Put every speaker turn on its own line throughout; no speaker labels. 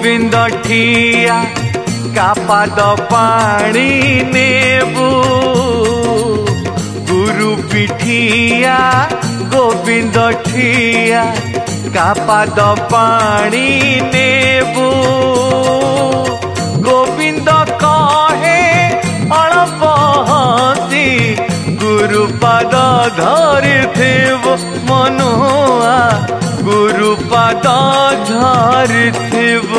गोविंद ठिया कापाद पाणी नेबू। गुरु पिठिया, गोविंद ठिया कापाद पाणी नेबू। गोविंद कहे अल्प हसी गुरुपद धरिथिब मनुआ। गुरुपद धरिथिब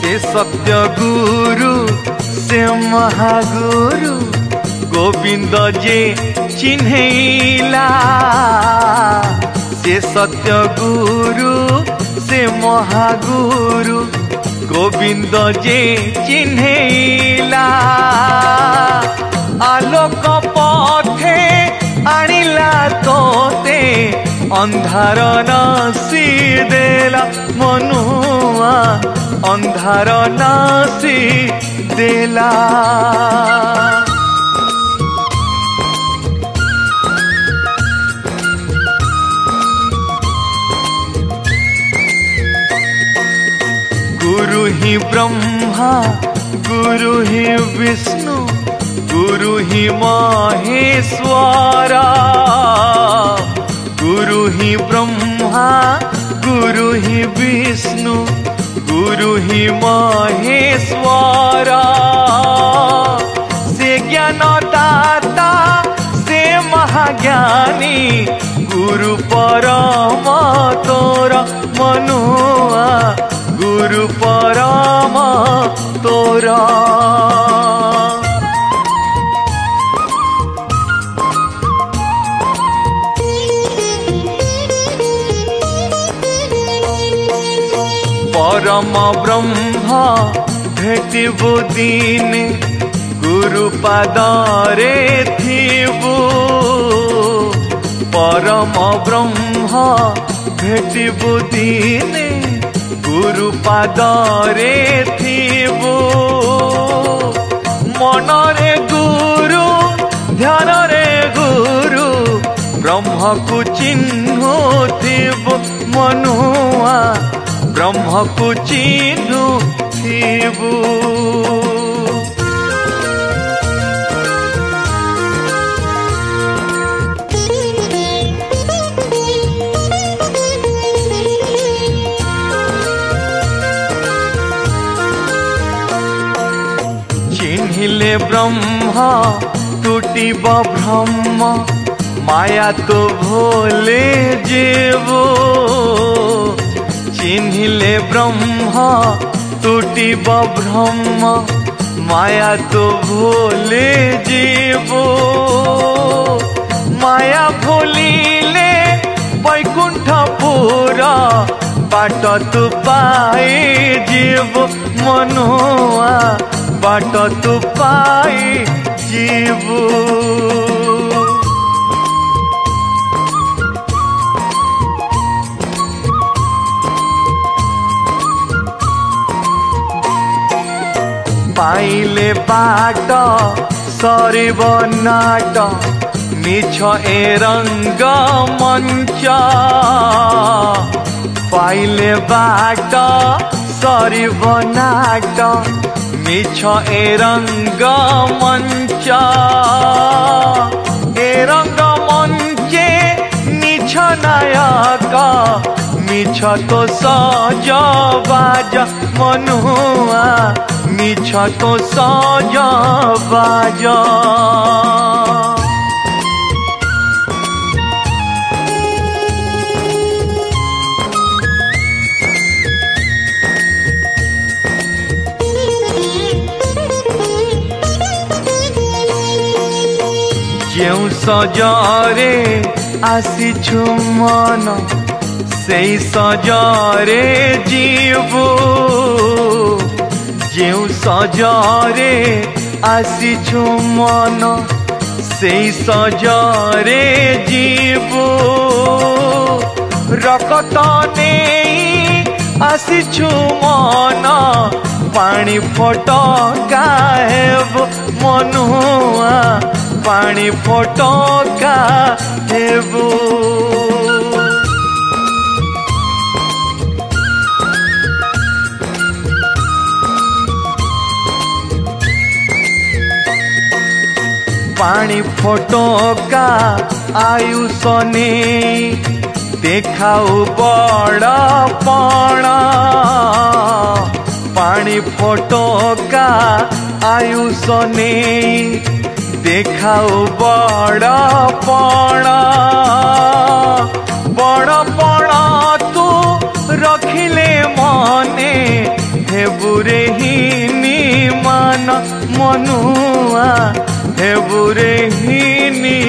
से सत्य गुरु, से महागुरु गोविंद जे चिन्हैला। से सत्य गुरु, से महागुरु গোবিন্দ যে চিহ্নেলা আলোক পথে আনিলা তোতে ଅନ୍ଧାର ନାସି ଦେଲା ମନୁଆ ଅନ୍ଧାର ନାସି ଦେଲା ही ब्रह्मा, गुरु ही विष्णु, गुरु ही महेश्वरा। गुरु ही ब्रह्मा, गुरु ही विष्णु, गुरु ही महेश्वरा। से ज्ञान दाता से महाज्ञानी, गुरु परम तोर मनुआ। गुरु परम तोरा। परम ब्रह्म भेटिबु दिने गुरु पादरे थिबु। परम ब्रह्म भेटिबु दिने ଗୁରୁ ପାଦରେ ଥିବୁ। ମନରେ ଗୁରୁ ଧ୍ୟାନରେ ଗୁରୁ ବ୍ରହ୍ମକୁ ଚିହ୍ନୁଥିବୁ ମନୁଆ ବ୍ରହ୍ମକୁ ଚିହ୍ନୁଥିବୁ। ব্রহ্ম টুটিব ব্রহ্ম, মায়া তো ভোলে জীব। চিহ্নিলে ব্রহ্ম টুটিব ব্রহ্ম, মায়া তো ভোলে জীব। মায়া ভুলিলে বৈকুণ্ঠপুর বাট তু পাই জীব। মনুয়া বাট তু পাই জীব পাইলে বাট সরিব নাট মিছ এ রঙ্গ মঞ্চ পাইলে বাট সরিব নাট मिछ ए रंग मंचा, ए रंग मंचे निछनाया का मिछ तो सज बाज मनुआ मिछ तो सज बाज। সজরে আসিছু মন সেই সজরে যিবু যেউ সজরে আসিছু মন সেই সজরে যিবু রকত নেই আসিছু মন পানি ফটকা হেব মনুয়া ପାଣି ଫଟକା ହେବୁ ପାଣି ଫଟକା ଆୟୁଷ ନେଇ দেখাও বড় পণ পানি ফটকা আয়ুষ নেই দেখাও বড় পণ বড় পণ তু রখিলে মনে হেবুরে হিনি মান মনুয়া হেবুরে হিনি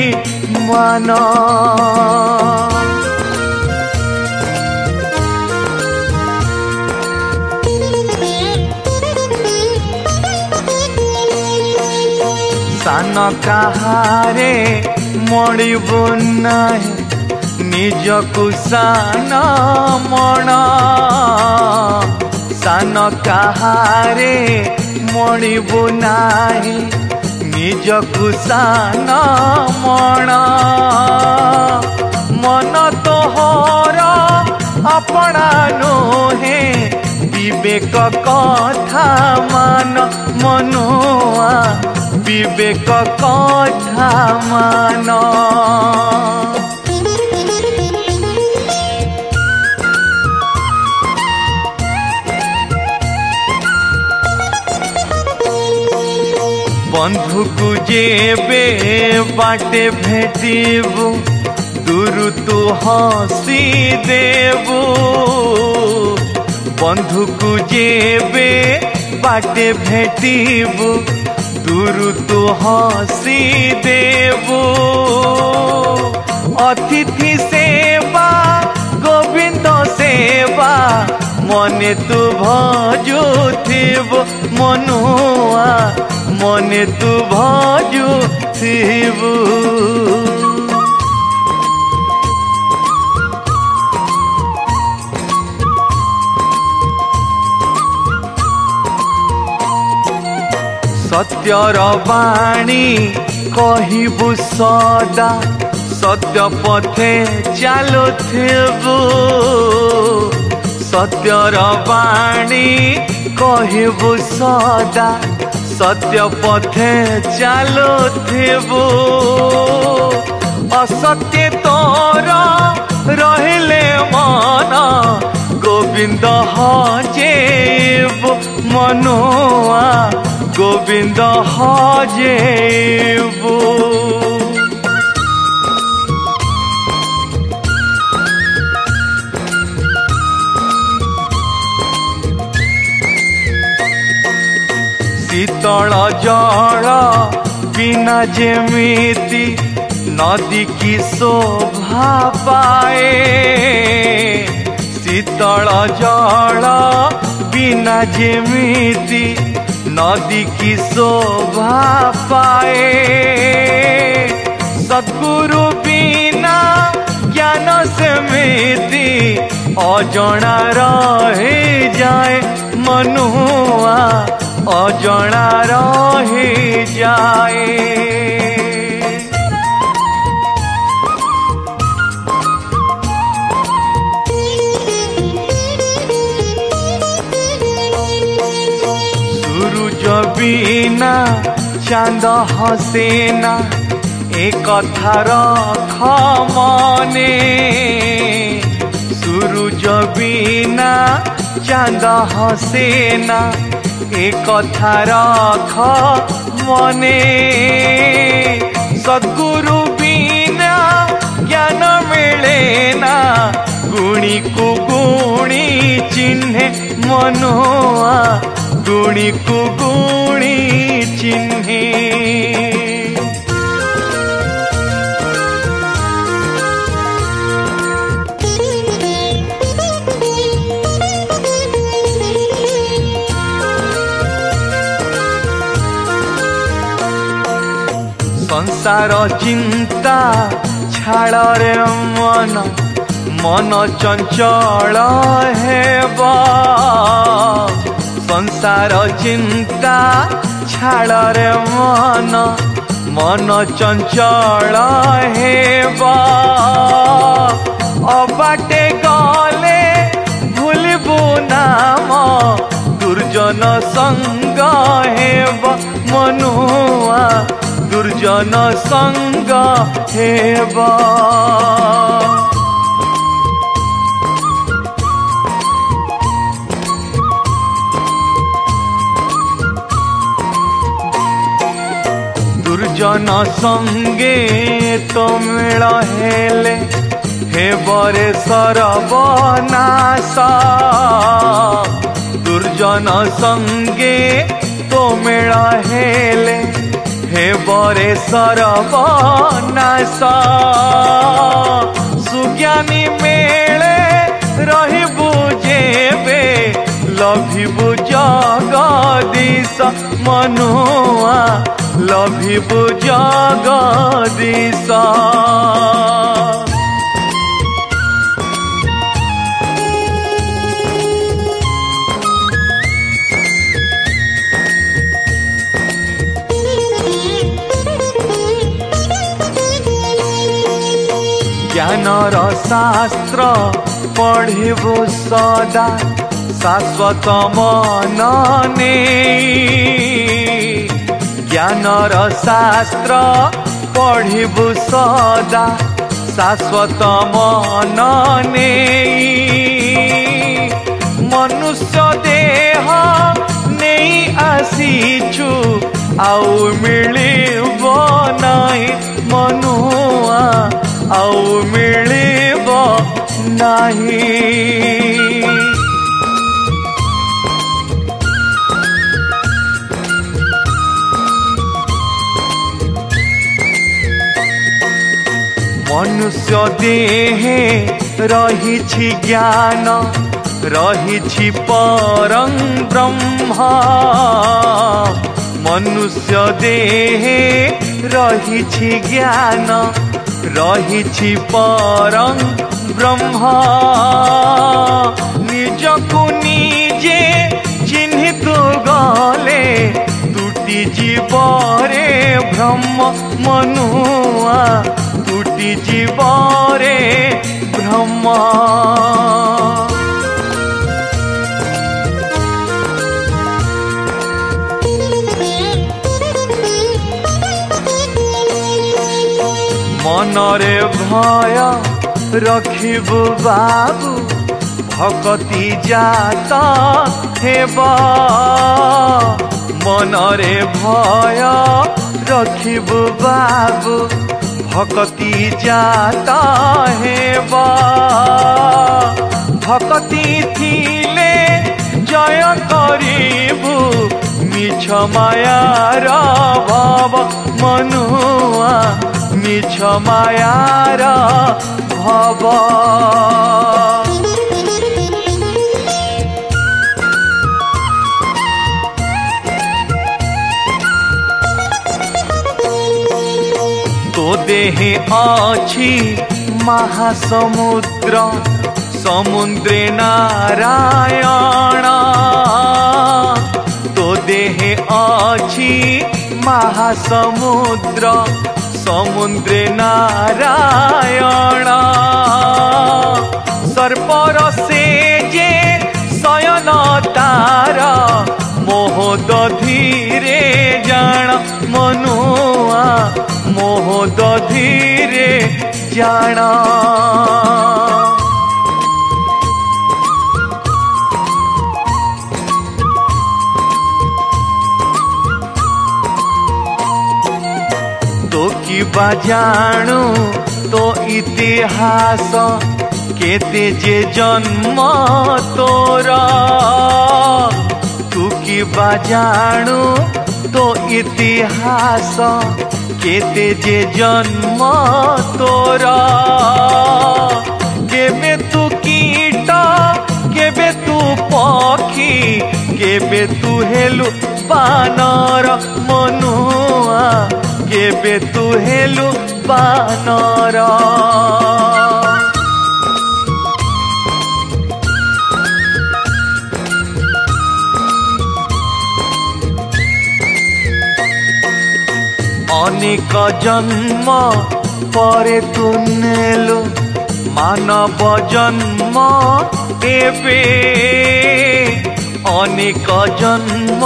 মান। ସାନ କାହାରେ ମଳିବୁ ନାହିଁ ନିଜକୁ ସାନ ମଣ ସାନ କାହାରେ ମଳିବୁ ନାହିଁ ନିଜକୁ ସାନ ମଣ ମନ ତୋହର ଆପଣା ନୁହେଁ ବିବେକ କଥା ମାନ ମନୁଆ বিবেক কথা মান। বন্ধুকু যেবে বাটে ভেটিবু দূরু তু হসি দেবু। বন্ধুকু যেবে বাটে ভেটিবু দূরু তু হসি দেবু অতিথি সেবা গোবিন্দ সেবা মনে তু ভজুথিব মনুয়া মনে তু ভজুথিবু ସତ୍ୟର ବାଣୀ କହିବୁ ସଦା ସତ୍ୟ ପଥେ ଚାଲୁଥିବୁ ସତ୍ୟର ବାଣୀ କହିବୁ ସଦା ସତ୍ୟ ପଥେ ଚାଲୁଥିବୁ ଅସତ୍ୟ ତୋର ରହିଲେ ମନ ଗୋବିନ୍ଦ ହଜେବୁ ମନୁଆ গোবিন্দ হজেবু শীতল জল বিনা যেমিতি নদী কি শোভা পায়ে শীতল জল বিনা যেমিতি नदी की शोभा पाए। सदगुरु बिना ज्ञान समिति अजणा रहे जाए मनुआ अजणा रहे जाए। বিনা চাঁদ হসে না এ কথা রখ মনে সূর্য বিনা চাঁদ হসে না এ কথা রখ মনে সদ্গুরু বিনা জ্ঞান মিলে না গুণী কু গুণী চিহ্নে মনোয়া गुणी को गुणी चिन्हे संसार चिन्ता छाड़ रे मन मन चंचल है ସଂସାର ଚିନ୍ତା ଛାଳରେ ମନ ମନ ଚଞ୍ଚଳ ହେବ ଅବାଟେ ଗଲେ ଭୁଲିବୁ ନାମ ଦୁର୍ଜନ ସଙ୍ଗ ହେବ ମନୁଆ ଦୁର୍ଜନ ସଙ୍ଗ ହେବ দুর্জন সঙ্গে তো মেল হেলে হেবরে সর্বনাশ দুর্জন সঙ্গে তো মেল হেলে হেবরে সর্বনাশ সুজ্ঞানী মেলে রহিবু যেবে লভিবু জগদীশ মনুয়া लभिबु जगदीशा ज्ञान र शास्त्र पढिबु सदा शाश्वत मनने ज्ञान र शास्त्र पढिबु सदा शाश्वत मनै मनुष्य देह नै आसिछु आउँ मनुवा মনুষ্য দেহে রহিছি জ্ঞান রহিছি পরং ব্রহ্ম মনুষ্য দেহে রহিছি জ্ঞান রহিছি পরং ব্রহ্ম নিজকু নিজে চিহ্নিতু গলে তুটি জীবরে ব্রহ্ম মনুয়া তুটি জীবরে ব্রহ্ম। মনরে ভয় রখিবু বাবু ভকতি জাত হেব। মনরে ভয় রখিবু বাবু ভকতি জাত হেব ভকতি থিলে জয় করিবু মিছ মায়ার ভব মনুয়া মিছ মায়ার ভব দেহে অছি মহাসমুদ্র সমুদ্রে নারায়ণ তো দেহে অছি মহাসমুদ্র সমুদ্রে নারায়ণ সর্পর সে যে শয়ন তার মোহ দধিরে মনুয়া মোহ দধিরে জাণ तो की बाजाणु तो इतिहास केते जे जन्म तोरा तू की बाजाणु केते जे जन्म तोरा केबे तू कीटा केबे तू पखी केबे तू हेलु बानर मनुआ केबे तू हेलु बानर होने का जन्म পরে তুনেলো মানব জন্ম দেবে অনেক জন্ম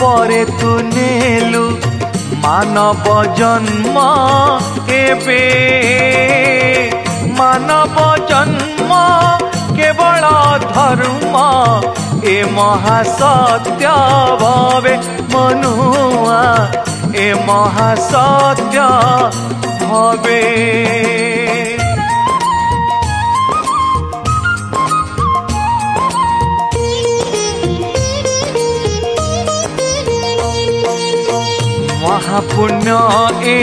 পরে তুনেলো মানব জন্ম দেবে মানব জন্ম কেবল ধর্ম এ মহাসত্য ভাবে মনুয়া ए महासत्य भवे महापुण्य ए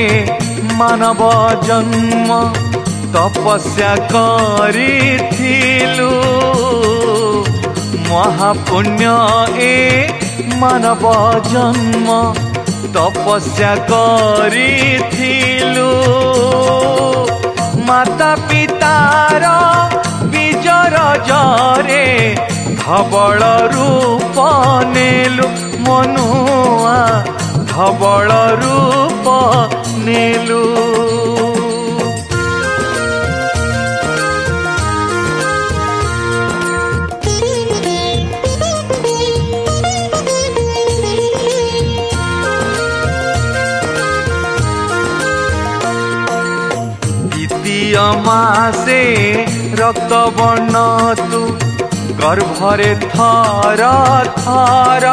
मानव जन्म तपस्या गरिथिलु महापुण्य ए मानव जन्म ତପସ୍ୟା କରିଥିଲୁ। ମାତା ପିତାର ବିଜର ଜରେ ଧବଳ ରୂପ ନେଲୁ। ମନୁଆ ଧବଳ ରୂପ ନେଲୁ। ମାସେ ରକ୍ତବର୍ଣ୍ଣ ତୁ ଗର୍ଭରେ ଥର ଥର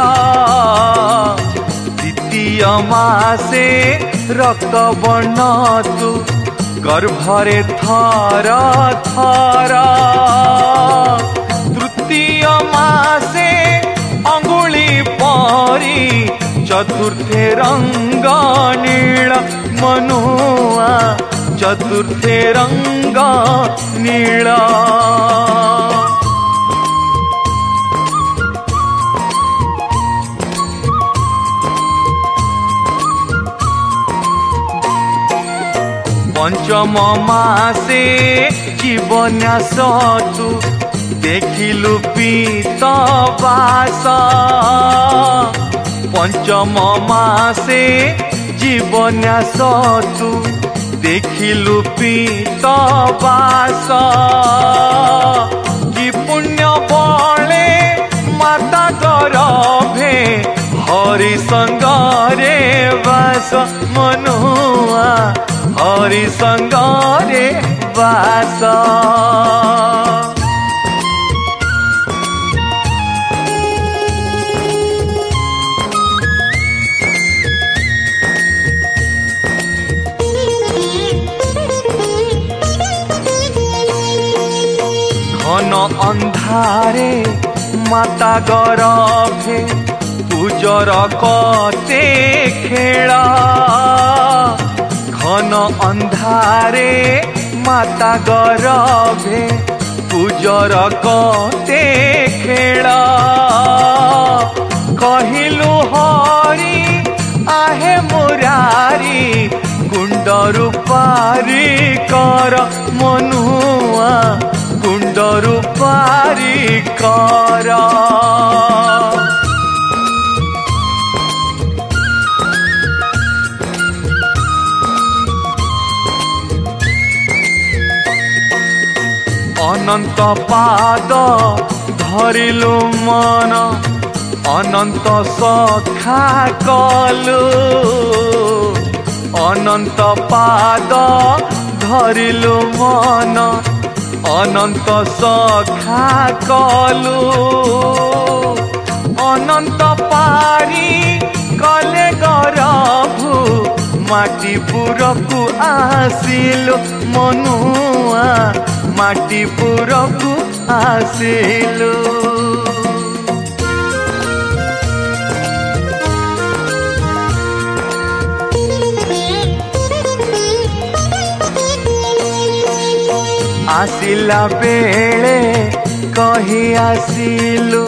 ଦ୍ୱିତୀୟ ମାସେ ରକ୍ତବର୍ଣ୍ଣ ତୁ ଗର୍ଭରେ ଥର ଥର ତୃତୀୟ ମାସେ ଅଙ୍ଗୁଳି ପରି ଚତୁର୍ଥେ ରଙ୍ଗ ନୀଳ ମନୁଆ चतुर्थे रङ्ग नीला। पञ्चम मासे जीवनास देखिलु पिस बास पञ्चम मासे जीवनासु देखि पीत बास। कि पुण्य बाले माता गरभे हरि सङ्गरे बास। मनुआ हरि सङ्गरे बास। ঘন অন্ধারে মাতা গরভে পূজর কতে খেলা। ঘন অন্ধারে মাতা গরভে পূজর কতে খেলা। কহিলু হরি, আহে মুরারি, গুণ্ড রূপারি কর মনুয়া। गुण्डहरू पारी कर अनन्त पाद धरिलु मन अनन्त सखा कलु अनन्त पाद धरिलु मन অনন্ত সখা কলো। অনন্ত পাৰি কলে গৰু মাটিপুৰকু আছিল মনুৱা মাটিপুৰকু আছিলো। ଆସିଲା ବେଳେ କହି ଆସିଲୁ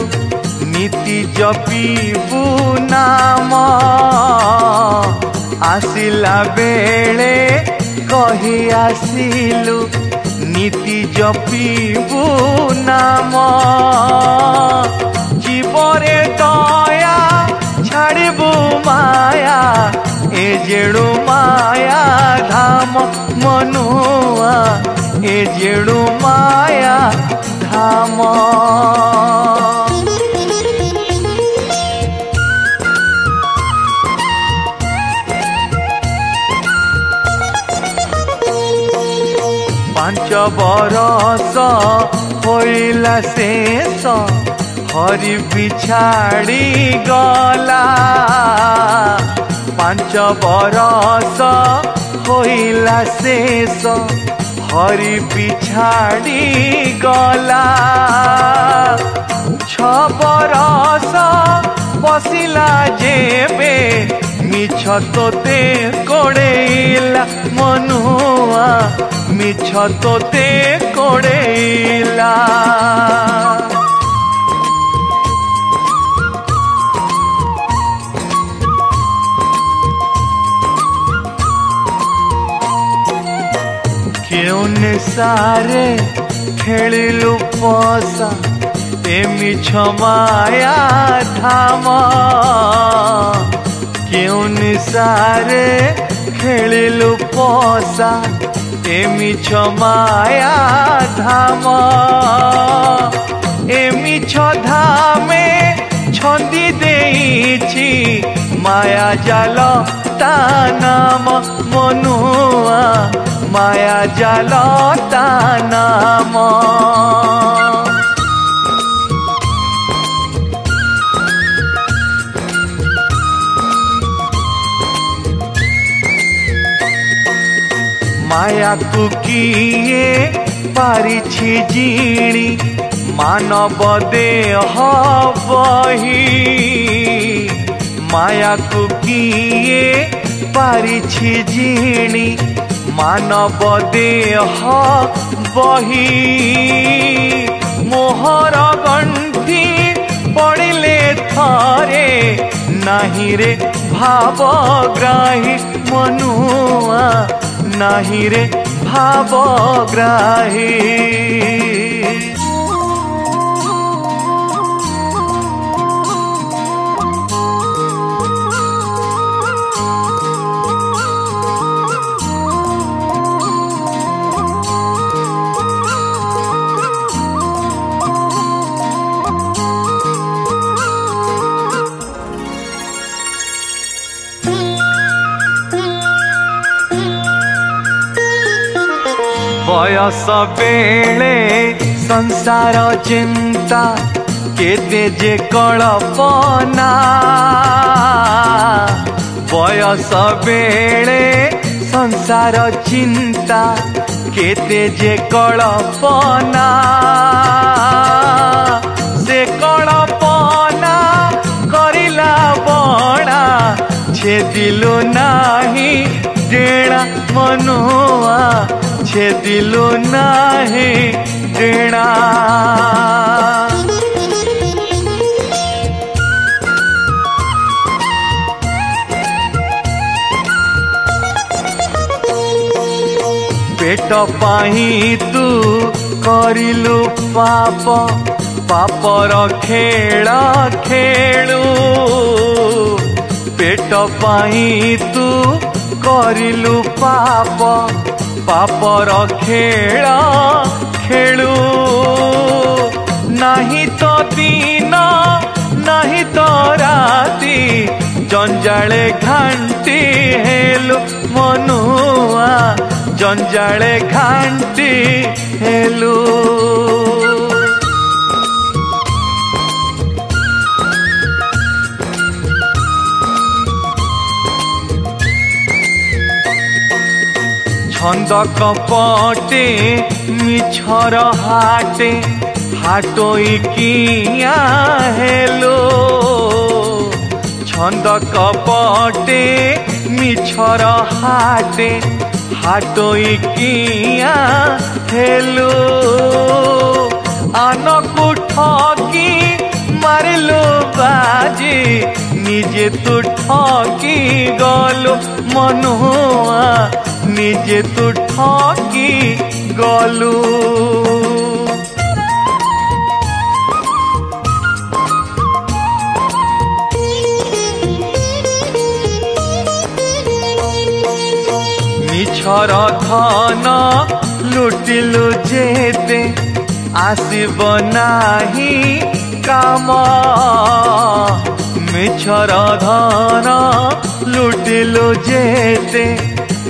ନୀତି ଜପିବୁ ନାମ ଆସିଲା ବେଳେ କହି ଆସିଲୁ ନୀତି ଜପିବୁ ନାମ ଜୀବରେ ଦୟା ଛାଡ଼ିବୁ ମାୟା ଏ ଯେଣୁ ମାୟା ଧାମ ମନୁଆ ए जेणु माया धाम पाँच बरस होइला शेष हरि बिछाडी गला पाँच बरस होइला शेष হরি পিছাড়ি গলা। ছবরস বসিলা যেবে মিছ তোতে কোড়েইলা মনুয়া মিছ তোতে কোড়েইলা କୋଡ଼େଇଲା କେଉଁ ନିଶାରେ ଖେଳିଲୁ ପଶା ଏ ମିଛ ମାୟା ଧାମ କେଉଁ ନିଶାରେ ଖେଳିଲୁ ପଶା ଏ ମିଛ ମାୟା ଧାମ ଏ ମିଛ ଧାମେ ଛନ୍ଦି ଦେଇଛି ମାୟା ଜାଲ ତା ନାମ ମନୁଆ মায়া জাল তা নাম। মায়াকু কিয়ে পারিছি জিণি মানব দেহ বহি। মায়াকু কিয়ে পারিছি জিণি মানব দেহ বহি মোহর গণ্ঠি পড়িলে থরে নাহি রে ভাবগ্রাহী মনুয়া নাহি রে ভাবগ্রাহী সবেলে সংসার চিন্তা কেতে যে কল্পনা বয়স বেড়ে সংসার চিন্তা কেতে যে কল্পনা সে কল্পনা করিলা বড়া ছেদিল নাহি ডেড়া মনোয়া ମନୁଆ ଛେଦିଲୁ ନାହିଁ ଡେଣା ପେଟ ପାଇଁ ତୁ କରିଲୁ ପାପ ପାପର ଖେଳ ଖେଳୁ ପେଟ ପାଇଁ ତୁ କରିଲୁ ପାପ ପାପର ଖେଳ ଖେଳୁ ନାହିଁ ତ ଦିନ ନାହିଁ ତ ରାତି ଜଞ୍ଜାଳେ ଘାଣ୍ଟି ହେଲୁ ମନୁଆ ଜଞ୍ଜାଳେ ଘାଣ୍ଟି ହେଲୁ ছন্দ কপটে মিছর হাটে, হাটই কিয়া হেলো। ছন্দ কপটে মিছর হাটে, হাটই কিয়া হেলো। আনকু ঠকি মারিলু বাজি, নিজে তু ঠকি গলু মনুয়া निजे तो ठकी गलू। मिछर धन लुटिलु जेते आसब नहीं कम। मिछर धन लुटिलु जेते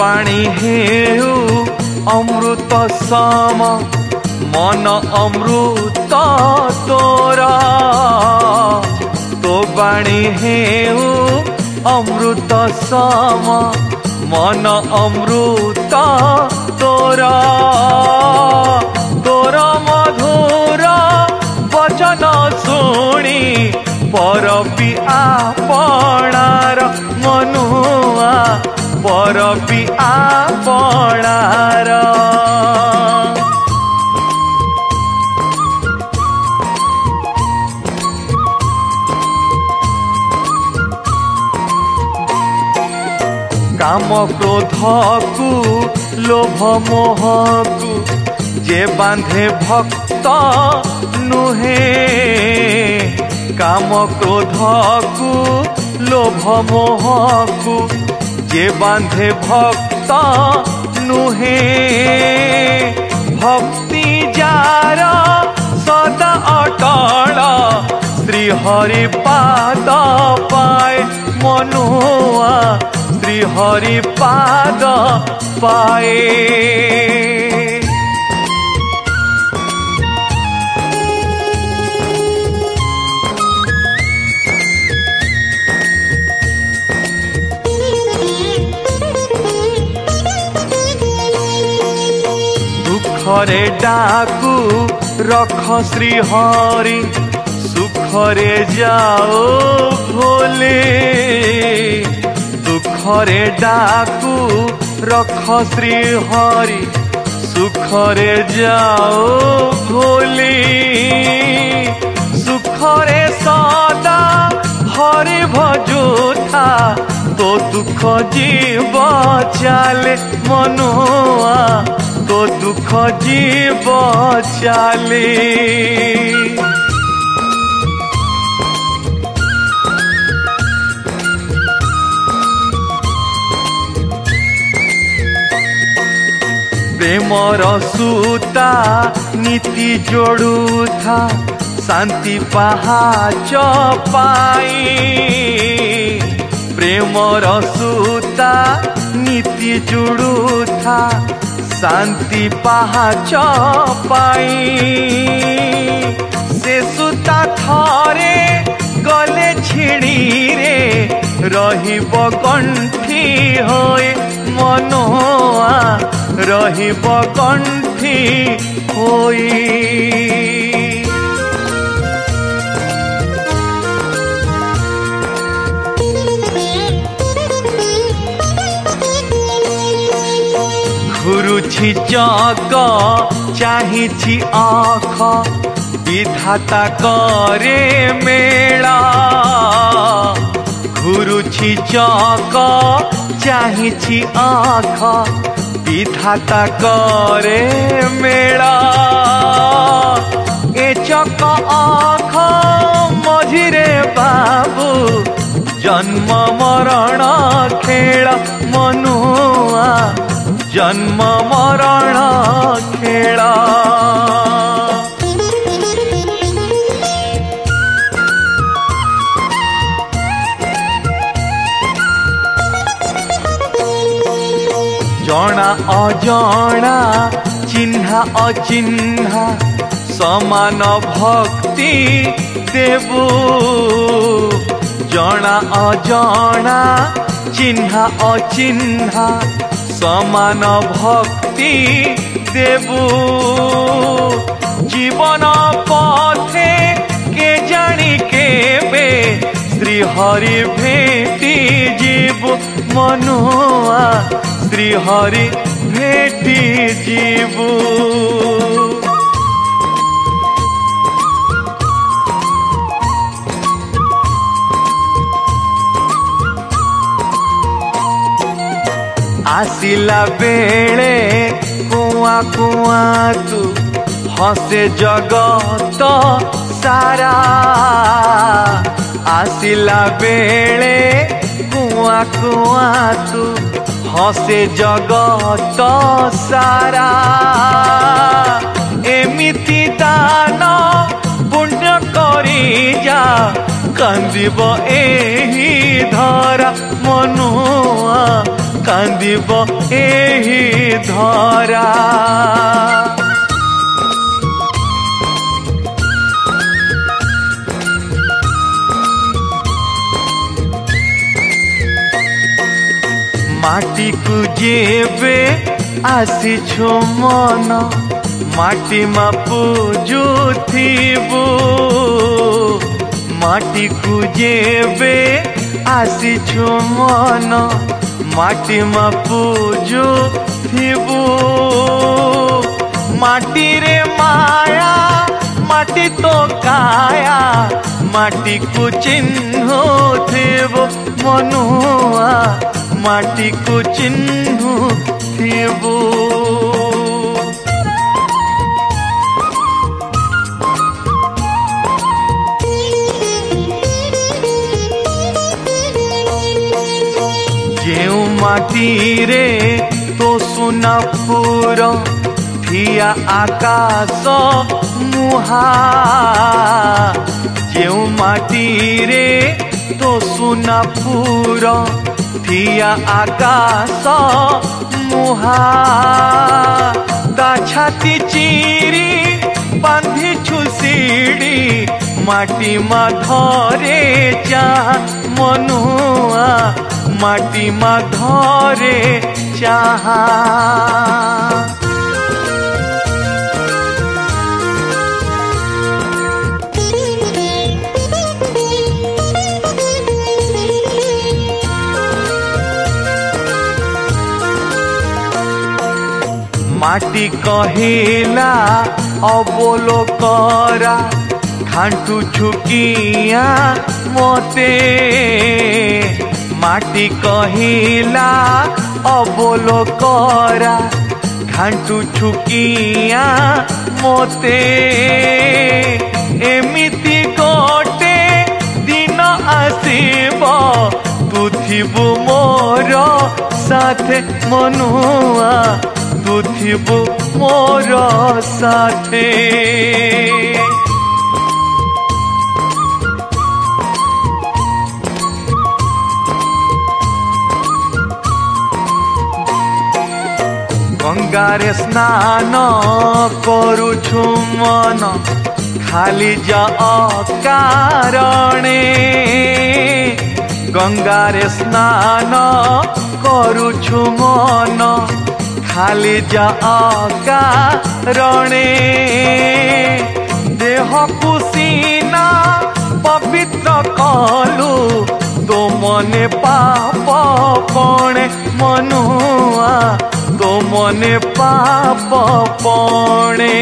ତୋ ବାଣୀ ହେଉ ଅମୃତ ସମ ମନ ଅମୃତ ତୋର ତୋ ବାଣୀ ହେଉ ଅମୃତ ସମ ମନ ଅମୃତ ତୋର ତୋର ମଧୁର ବଚନ ଶୁଣି ପରପି ଆପଣାର ମନୁଆ ପରପି ଆପଣାର କାମ କ୍ରୋଧକୁ ଲୋଭ ମୋହକୁ ଯେ ବାନ୍ଧେ ଭକ୍ତ ନୁହେଁ କାମ କ୍ରୋଧକୁ ଲୋଭ ମୋହକୁ ଯେ ବାନ୍ଧେ ଭକ୍ତ नुहे। भक्ति जार सद अट श्री हरि पाए मन श्री हरि पाए দুঃখরে ডাকু, রখ শ্রী হরি সুখরে যাও ভোলে। দুঃখরে ডাকু, রখ শ্রী হরি সুখরে যাও ভোলে। সুখরে সদা হরি ভজুথা তো দুঃখ জীব চালে মনোয়া। ତୋ ଦୁଃଖ ଯିବ ଚାଲେ ପ୍ରେମର ସୂତା ନୀତି ଯୋଡୁଥା ଶାନ୍ତି ପାହାଚ ପାଇ ପ୍ରେମର ସୂତା ନୀତି ଯୋଡୁଥା ଶାନ୍ତି ପାହାଚ ପାଇ ସେ ସୂତା ଥରେ ଗଲେ ଛିଡ଼ିରେ ରହିବ କଣ୍ଠି ହୋଇ ମନୋଆ ରହିବ କଣ୍ଠି ହୋଇ রুছি চক চাহিছি আখ বিধাতা করে মেলা ঘুরুছি চক চাহিছি আখ বিধাতা করে মেলা এ চক আখ মঝিরে বাবু জন্ম মরণ খেল মনুয়া जन्म मरण जना अजना चिन्हा अचिन्हा समान भक्ति देवु। जना अजना चिन्हा अचिन्हा সমান ভক্তি দেবু জীবন পথে কে জানি কেবে শ্রীহরি ভেটি জীব মনুয়া শ্রীহরি ভেটি জীবু ଆସିଲା ବେଳେ କୁଆ କୁଆ ତୁ ହସେ ଜଗତ ସାରା ଆସିଲା ବେଳେ କୁଆ କୁଆ ତୁ ହସେ ଜଗତ ସାରା ଏମିତି ଦାନ ପୁଣ୍ୟ କରି ଯା କାନ୍ଦିବ ଏହି ଧରା ମନୁଆ কান্দিব এই ধরা। মাটিকু যেবে আসিছো মন মাটি মা পুজুথিবু মাটিকু যেবে আসিছো মন মাটিমা পুজো ফিবু মাটি রে মায়া, মাটি তো কায়া, মাটি কু চিহ্ন থিব মনুয়া, মাটি কু চিহ্ন থিবু মাটিরে তো সোনাপুর ঠিয়া আকাশ মুহা কেউ মাটিরে তো সোনাপুর ঠিয়া আকাশ মুহা তা ছাতি চিরি বাঁধিছু সিড়ি মাটি মাধরে যা মনুয়া মা ধরে চাহা। মাটি কহিলা অবল করা ঘাঁটু ছুকিয়া মতে। মাটি কহিলা অবল করা ঘাঁটু ছুকিয়া মতে এমিতি গোটে দিন আসিব তু থিবু মোর সাথে মনুয়া তু থিবু মোর সাথে গঙ্গারে স্নান করুছু মন খালি জ কারণে গঙ্গারে স্নান করুছু মন খালি জ কারণে দেহ কুসিনা পবিত্র কলু তো মনে পাপ মনুয়া তো মনে পাপ পণে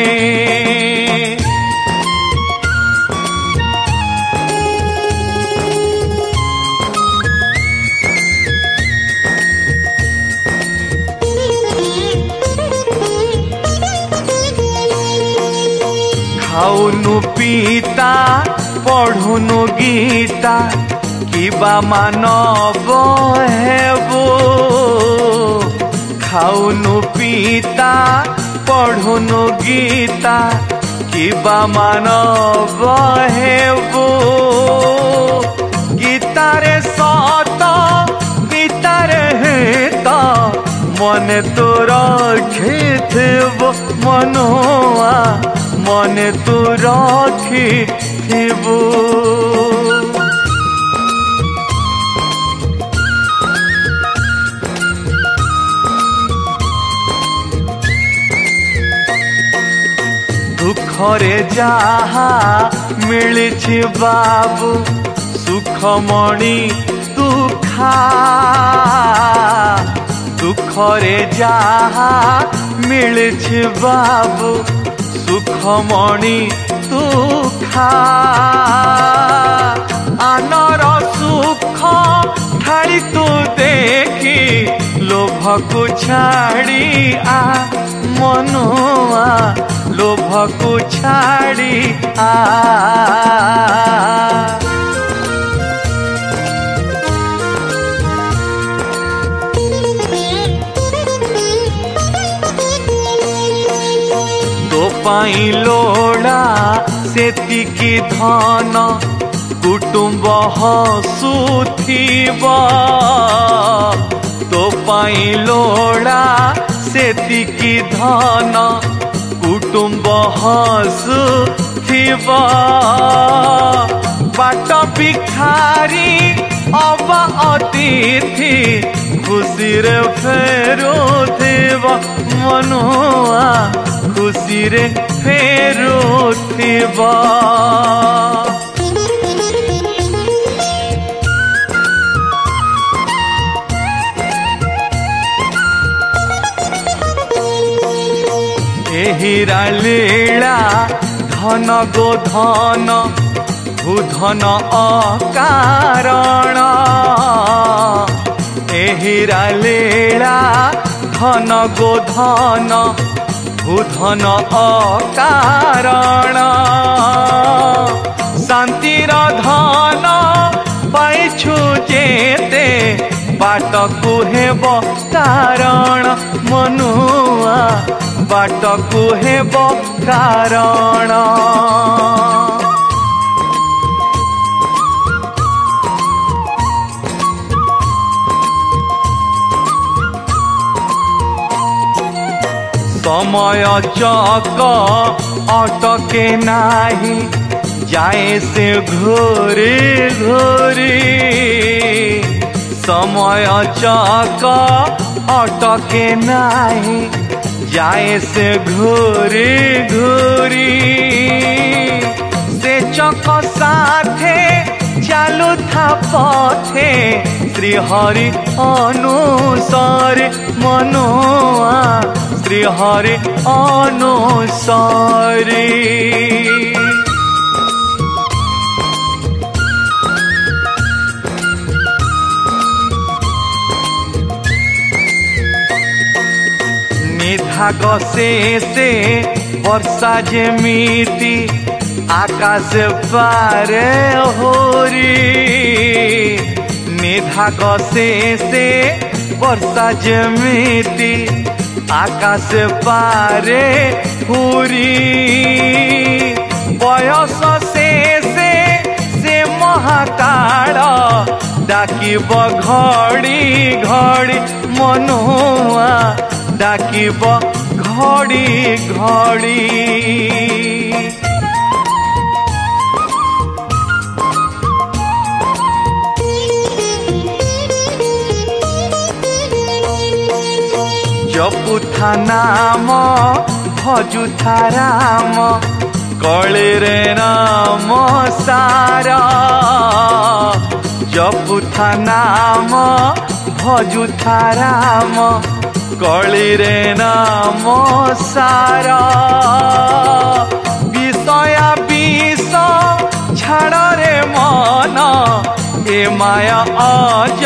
খাউনু পিতা পঢ়ুনু গীতা কিবা মানব হেবো খাওনো পিতা পঢ়োনো গীতা, কিবা মানৱ হেব গীতাৰে সত গীতাৰে হেত, মনে তোৰ খেথিব মনোৱা মনে তোৰ ৰখিব ঘরে যাহা মিলিছি বাবু, সুখমণি দুঃখা। দুঃখরে যাহা মিলিছি বাবু, সুখমণি দুঃখা। আনর সুখ ঠাড়ি তু দেখি, লোভকু ছাড়ি আ মনুয়া লোভকু ছাড়ি আ তো পাই লোড়া সেতিকি ধন কুটুম্ব হসুথিব তো পাই লোড়া সেতিকি ধন कुटुंब हसु थिबा बाट भिखारी अबा अतिथि खुशी फेरो थिबा। मनुआ खुसीरे फेरो थिबा। हीरा लीला धन गो धन भूधन अकारण। एहिरा लीला धन गो धन भूधन अकारण। शान्तिर धन ପାଇଛୁ ଯେତେ ବାଟକୁ ହେବ ତାରଣ ମନୁଆ ବାଟକୁ ହେବ କାରଣ ସମୟ ଚକ ଅଟକେ ନାହିଁ ଯାଏ ସେ ଘୋରି ଘୋରି ସମୟ ଚକ ଅଟକେ ନାହିଁ जाए से घोरी घोरी। से चक साथे चालो था पथे। श्री हरि अनुसार मनोआ श्री हरि अनुसारी। कथा से वर्षा जमी आकाश पारे होरी। निधा कसे से वर्षा जमी आकाश पारे होरी। बयस से से से महाकाल डाक घड़ी घड़ी मनुआ ଡାକିବ ଘଡ଼ି ଘଡ଼ି। ଜପୁଥା ନାମ ଭଜୁଥା ରାମ କଳିରେ ନାମ ସାର। ଜପୁଥା ନାମ ଭଜୁଥା ରାମ कलीरे नाम सारा विषय विष छे मन ए माया आज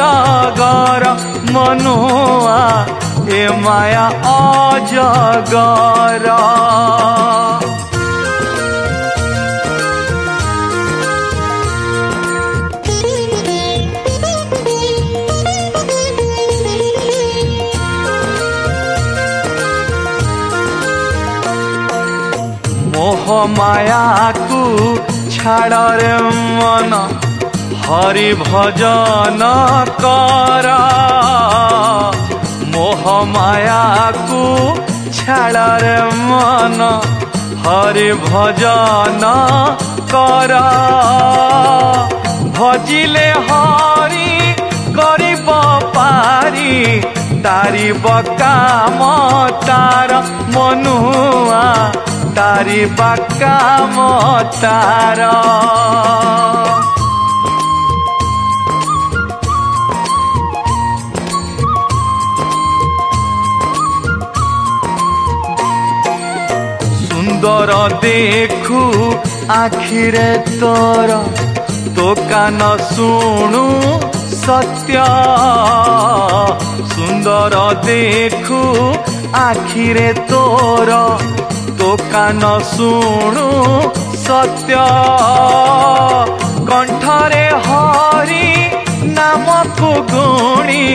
मनुआ ए माया आज মায়াকু ছাড়রে মন হরি ভজন কর মোহ মায়াকু ছাড়রে মন হরি ভজন কর ভজিলে হরি করিব পারি তারিব কাম তার মনুয়া তারিবা কাম तारिपाका म त सुन्दर देखु आखिर तोर सुणु सत्य। सुन्दर देखु आखिरे तोर ଦୋକାନ ଶୁଣୁ ସତ୍ୟ କଣ୍ଠରେ ହରି ନାମକୁ ଗୁଣି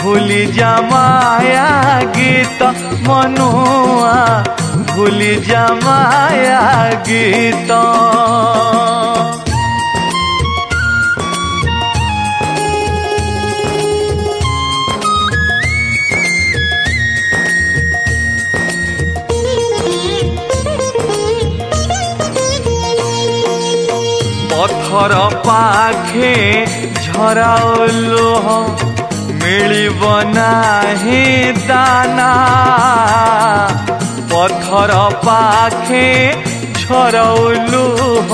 ଭୁଲି ଜାମାୟା ଗୀତ ମନୁଆ ଭୁଲି ଜାମାୟା ଗୀତ ঘর পাখে ঝরা লোহ, মিলিব নাহি দানা। পথর পাখে ঝরা লোহ,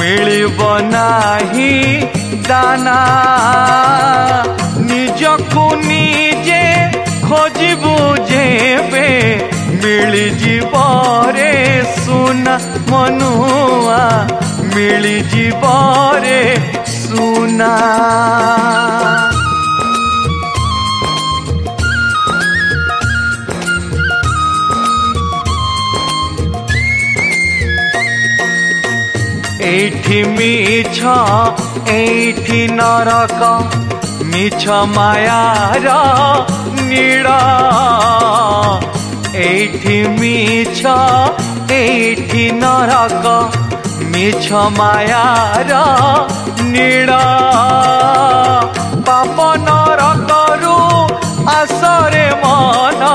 মিলিব নাহি দানা। নিজকু নিজে খোঁজিবু যেবে মিলিযিব রে সুনা মনুয়া। ମିଳିଯିବରେ ସୁନା ଏଇଠି ମିଛ ଏଇଠି ନରକ ମିଛ ମାୟାର ନୀଳ ଏଇଠି ମିଛ ଏଇଠି ନରକ तिमी छ माया र निडा ପାପ ନରକରୁ ଆସରେ ମନ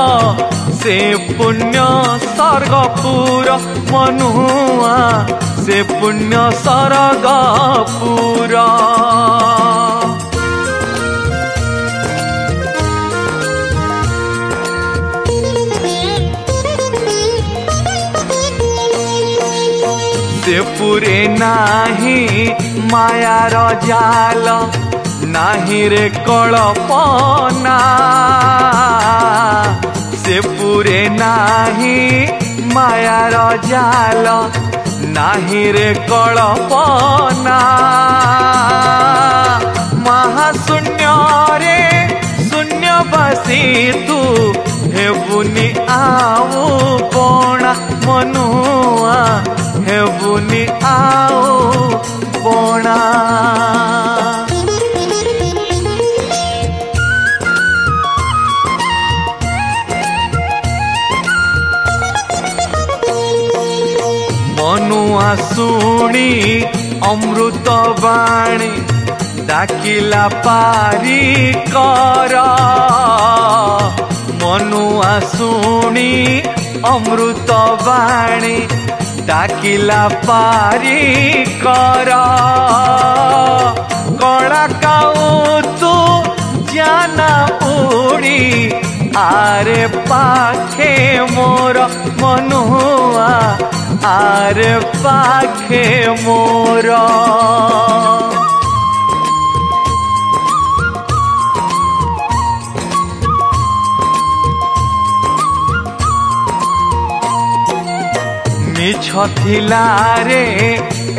ସେ ପୁଣ୍ୟ ସ୍ୱର୍ଗପୁର ମନୁଆ ସେ ପୁଣ୍ୟ ସ୍ୱର୍ଗପୁର से पुरे नाही मायार जाल नाही रे कल्पना। से पुरे नाही मायार जाल नाही रे कल्पना। महाशून्य रे, शून्य बसी तू ହେବୁନି ଆଉ ବଣା ମନୁଆ ହେବୁନି ଆଉ ବଣା ମନୁଆ ଶୁଣି ଅମୃତ ବାଣୀ ଡାକିଲା ପାରି କର ମନୁଆ ଶୁଣି ଅମୃତ ବାଣୀ ଡାକିଲା ପାରି କର କଳା କାଉ ତୁ ଜାନା ଉଡ଼ି ଆରେ ପାଖେ ମୋର ମନୁଆ ଆରେ ପାଖେ ମୋର ମିଛ ଥିଲା ରେ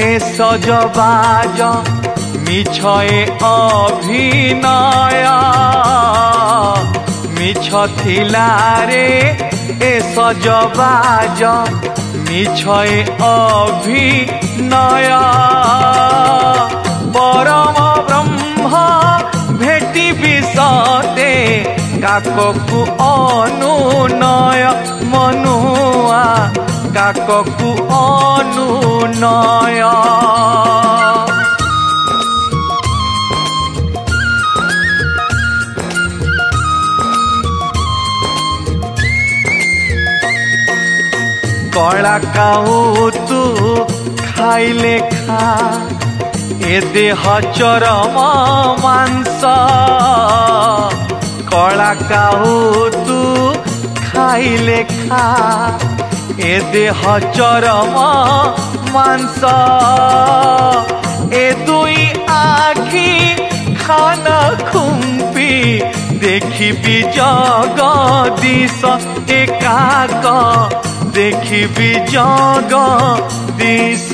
ଏ ସଜବାଜ ମିଛ ଏ ଅଭିନୟ ମିଛ ଥିଲା ରେ ଏ ସଜବାଜ ମିଛ ଏ ଅଭିନୟ ପରମ ବ୍ରହ୍ମ ଭେଟିବି ସତେ କାକକୁ ଅନୁନୟ ମନୁଆ काकु अनुनय कला काऊ तु खाइले खा ए हजर म मांस। कला काउ तु खाइले खा ए देह चरम মাংস এ দুই আখি খানা খুম্পি দেখিবি জগদীশ একাক দেখিবি জগদীশ